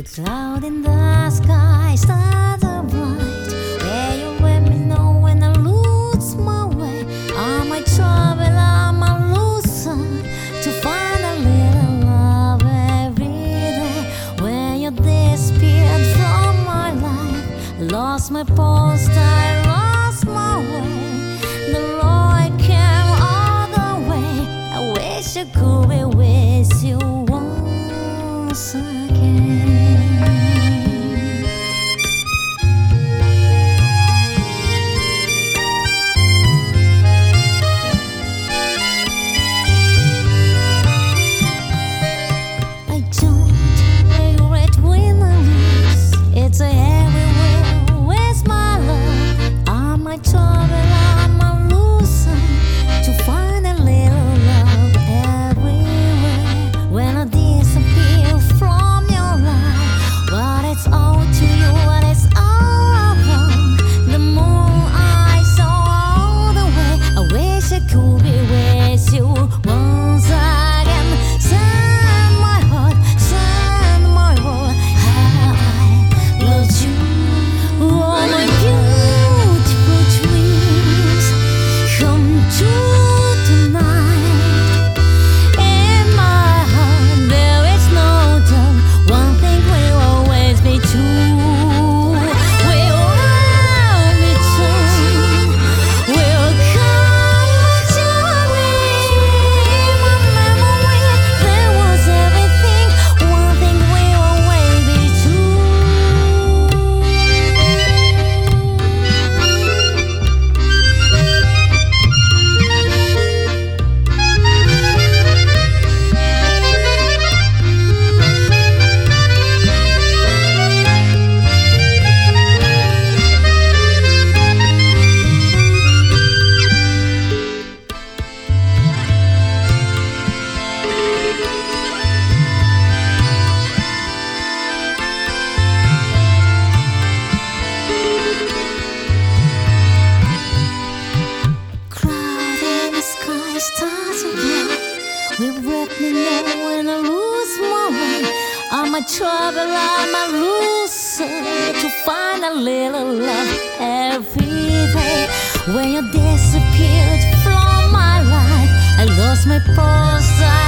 The cloud in the sky stars are bright. Where you let me know when I lose my way. I might travel, I might loosen to find a little love every day. When you disappeared from my life, lost my post, Will let me know when I lose my way. I'm a traveler, I'm a loser to find a little love every day. When you disappeared from my life, I lost my pulse.